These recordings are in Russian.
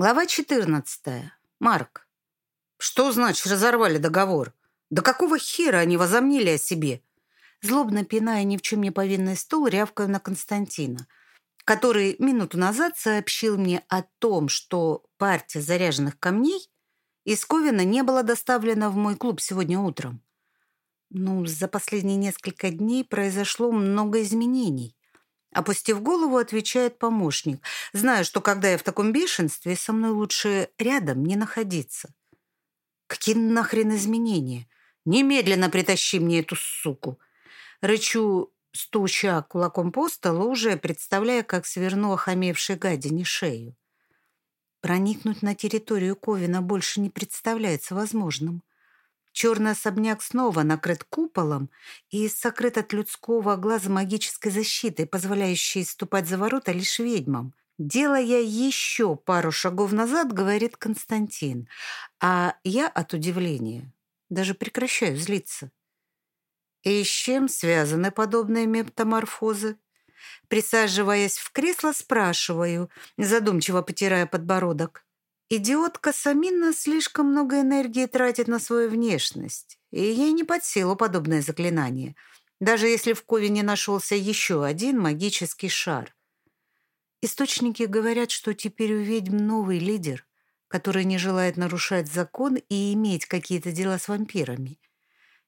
Глава 14. Марк. Что значит разорвали договор? Да какого хера они возомнили о себе? Злобно пиная ни в чем не повинный стол, рявкаю на Константина, который минуту назад сообщил мне о том, что партия заряженных камней из Ковина не была доставлена в мой клуб сегодня утром. Ну, за последние несколько дней произошло много изменений. Опустив голову, отвечает помощник, зная, что когда я в таком бешенстве, со мной лучше рядом не находиться. Какие нахрен изменения? Немедленно притащи мне эту суку. Рычу, стуча кулаком по столу, уже представляя, как сверну охамевшей гадине шею. Проникнуть на территорию Ковина больше не представляется возможным. Черный особняк снова накрыт куполом и сокрыт от людского глаза магической защитой, позволяющей ступать за ворота лишь ведьмам. Делая еще пару шагов назад, говорит Константин, а я от удивления даже прекращаю злиться. И с чем связаны подобные метаморфозы? Присаживаясь в кресло, спрашиваю, задумчиво потирая подбородок. Идиотка Самина слишком много энергии тратит на свою внешность, и ей не под силу подобное заклинание, даже если в Ковине нашелся еще один магический шар. Источники говорят, что теперь у ведьм новый лидер, который не желает нарушать закон и иметь какие-то дела с вампирами.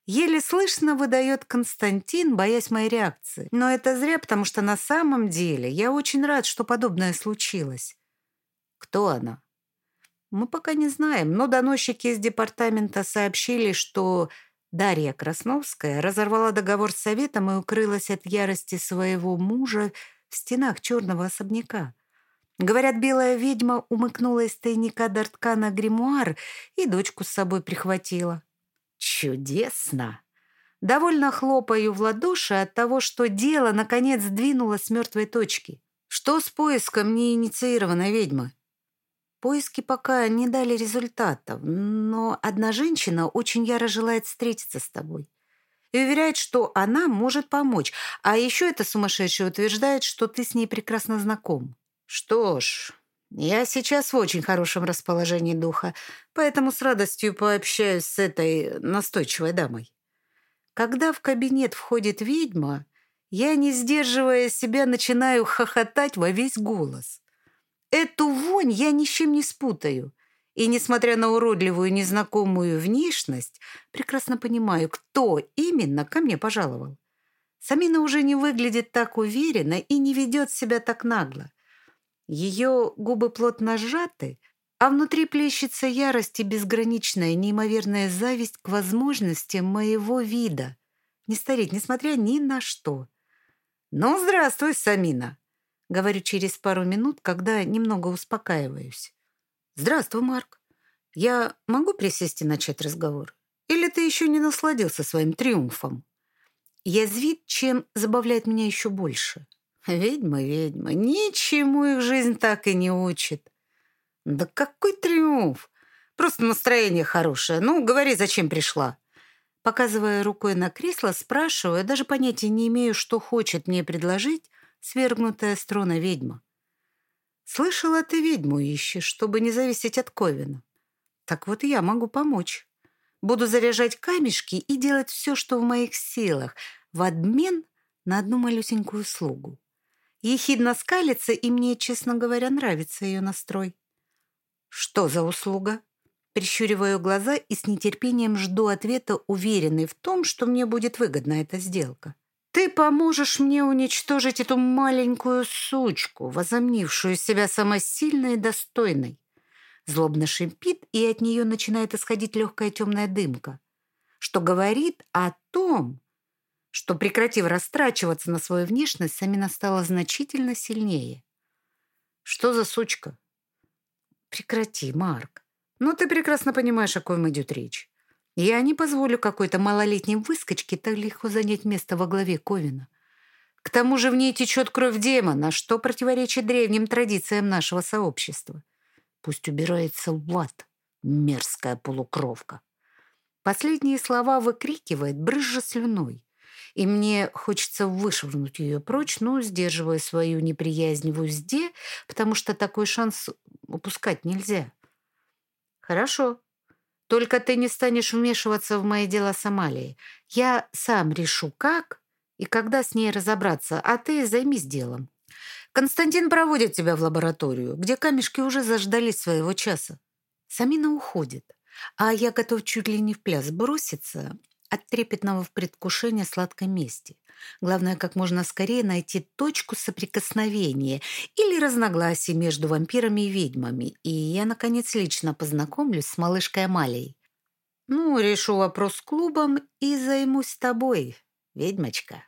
Еле слышно выдает Константин, боясь моей реакции. Но это зря, потому что на самом деле я очень рад, что подобное случилось. Кто она? Мы пока не знаем, но доносчики из департамента сообщили, что Дарья Красновская разорвала договор с Советом и укрылась от ярости своего мужа в стенах черного особняка. Говорят, белая ведьма умыкнула из тайника Дарткана гримуар и дочку с собой прихватила. Чудесно! Довольно хлопаю в ладоши от того, что дело наконец сдвинулось с мертвой точки. Что с поиском неинициированной ведьмы? Поиски пока не дали результатов, но одна женщина очень яро желает встретиться с тобой и уверяет, что она может помочь. А еще эта сумасшедшая утверждает, что ты с ней прекрасно знаком. Что ж, я сейчас в очень хорошем расположении духа, поэтому с радостью пообщаюсь с этой настойчивой дамой. Когда в кабинет входит ведьма, я, не сдерживая себя, начинаю хохотать во весь голос. Эту вонь я ни с чем не спутаю. И, несмотря на уродливую незнакомую внешность, прекрасно понимаю, кто именно ко мне пожаловал. Самина уже не выглядит так уверенно и не ведет себя так нагло. Ее губы плотно сжаты, а внутри плещется ярость и безграничная, неимоверная зависть к возможностям моего вида. Не стареть, несмотря ни на что. «Ну, здравствуй, Самина!» Говорю через пару минут, когда немного успокаиваюсь. «Здравствуй, Марк. Я могу присесть и начать разговор? Или ты еще не насладился своим триумфом?» Язвит, чем забавляет меня еще больше. Ведьма, ведьма, ничему их жизнь так и не учит. Да какой триумф! Просто настроение хорошее. Ну, говори, зачем пришла. Показывая рукой на кресло, спрашиваю, даже понятия не имею, что хочет мне предложить, свергнутая с трона ведьма. Слышала, ты ведьму ищешь, чтобы не зависеть от Ковина. Так вот я могу помочь. Буду заряжать камешки и делать все, что в моих силах, в обмен на одну малюсенькую услугу. Ехидно скалится, и мне, честно говоря, нравится ее настрой. Что за услуга? Прищуриваю глаза и с нетерпением жду ответа, уверенный в том, что мне будет выгодна эта сделка. Ты поможешь мне уничтожить эту маленькую сучку, возомнившую себя самой сильной и достойной. Злобно шипит, и от нее начинает исходить легкая темная дымка, что говорит о том, что, прекратив растрачиваться на свою внешность, Самина стала значительно сильнее. Что за сучка? Прекрати, Марк. Ну, ты прекрасно понимаешь, о ком идет речь. Я не позволю какой-то малолетней выскочке так легко занять место во главе Ковина. К тому же в ней течет кровь демона, что противоречит древним традициям нашего сообщества. Пусть убирается в ад, мерзкая полукровка. Последние слова выкрикивает, брызжа слюной. И мне хочется вышвырнуть ее прочь, но сдерживая свою неприязнь в узде, потому что такой шанс упускать нельзя. Хорошо. Только ты не станешь вмешиваться в мои дела с Амалией. Я сам решу, как и когда с ней разобраться, а ты займись делом. Константин проводит тебя в лабораторию, где камешки уже заждались своего часа. Самина уходит, а я готов чуть ли не в пляс броситься от трепетного в предвкушении сладкой мести. Главное, как можно скорее найти точку соприкосновения или разногласий между вампирами и ведьмами, и я, наконец, лично познакомлюсь с малышкой Амалией. Ну, решу вопрос с клубом и займусь тобой, ведьмочка.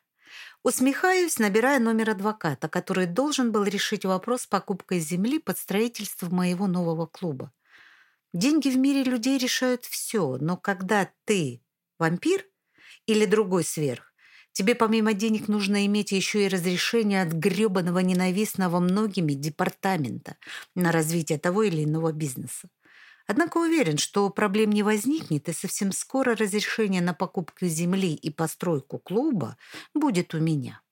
Усмехаюсь, набирая номер адвоката, который должен был решить вопрос с покупкой земли под строительство моего нового клуба. Деньги в мире людей решают все, но когда ты вампир или другой сверх, тебе помимо денег нужно иметь еще и разрешение от гребаного ненавистного многими департамента на развитие того или иного бизнеса. Однако уверен, что проблем не возникнет, и совсем скоро разрешение на покупку земли и постройку клуба будет у меня.